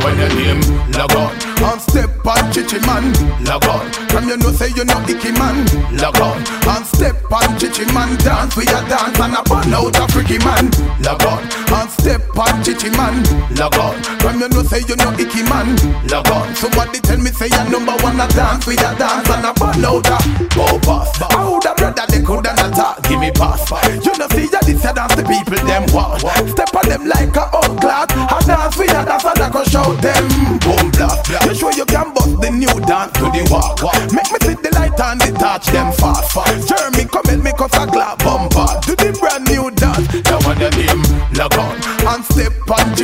the name, log on. And step on chichi man, log on. From you know say you know icky man, log on. And step on chichi man, dance we a dance and a burn out a freaky man, log on. Step on chichi man, log on. From you know say you know icky man, log on. Somebody tell me say you number one a dance we a dance and a burn out a oh boss. I would have brother they coulda not talk, give me pass. You know see ya this a dance the people them want. Step on them like a old clock. A dance we a dance and I go show them boom blast. You sure you can bust the new dance to the walk. Make me see the light and the touch them fast. Jeremy come and make us a clap bumper to the brand new dance. Now what the name log on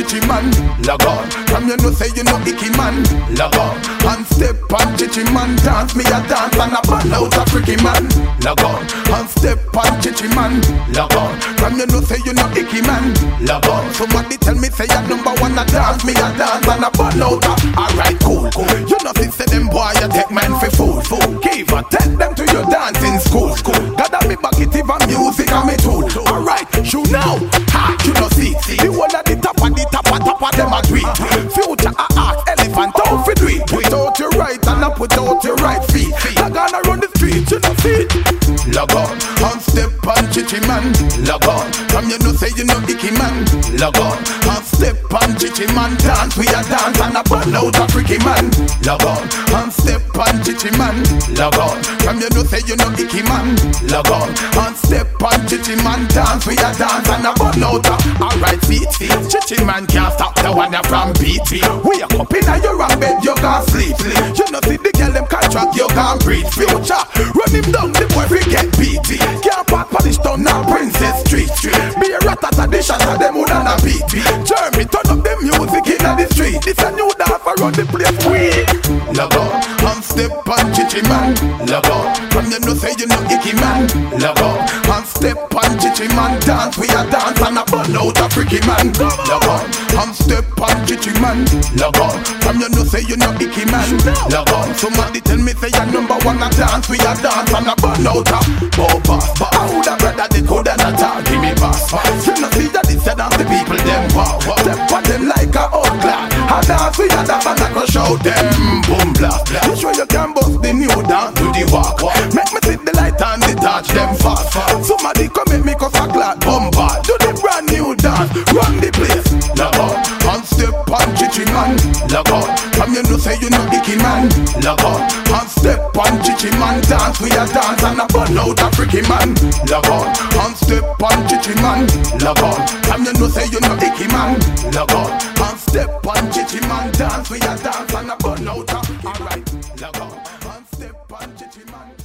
chichi man log on. From you know say you know icky man log on and step on chichi man dance me a dance and a ball out a freaky man log on and step on chichi man log on. From you know say you know icky man log on. Somebody tell me say you number one a dance me a dance and a ball out a alright cool cool. You know see say them boy you take man for fool fool. Give and take them to your dancing school school. Gather me back it even music and me tool. Alright, you now, ha, you know see see. The one top of them a tweet. Future a art elephant don't fit do it. Put out your right and I put out your right feet. I gonna run the street, you know see. Log on, and step on chichi man. Log on, from you know say you know icky man. Log on, and step on chichi man. Dance we a dance and a burn out a freaky man. Log on, and step on chichi man. Log on, from you know say you know icky man. Log on, and step on chichi man. Dance we a dance and a burn out. Alright feet chichi man can't stop the one that from BT. We a up in a your bed, you can't sleep. You know see the girl them contract, you can't breathe. Future, run him down, the boy we get BT. Can't park the stone now, Princess Street. Be a rat at the shot of them would a beat. Jeremy, turn up the music in the street. It's a new chichi man. Log on, from you know say you know icky man. Log on, and step on chichi man. Dance we a dance and a burn out a freaky man. Log on, and step on chichi man. Log on, from you know say you know icky man. Log on, somebody tell me say you number one a dance we a dance and a burn out a bumper. But I woulda brother they coulda not talk, give me pass. You know see that it's a dance the people them wow. Step on them like a old clock. A dance we a dance and I go show them boom blah. You sure you can bust the new dance to the walk. Make me see the light and the touch them fast. Somebody come make me cause a clock bumper. Do the brand new dance, run the place. Log on, and step on chichi man. Log on, come you know say you know icky man. Log on, and step on chichi man. Dance we a dance and a burn out a freaky man. Log on, and step on chichi man. Log on, come you know say you know icky man. Log on, Step on Chichi man dance, we a dance and a burn out. Alright, log on. Step on Chichi man.